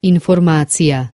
Informacija.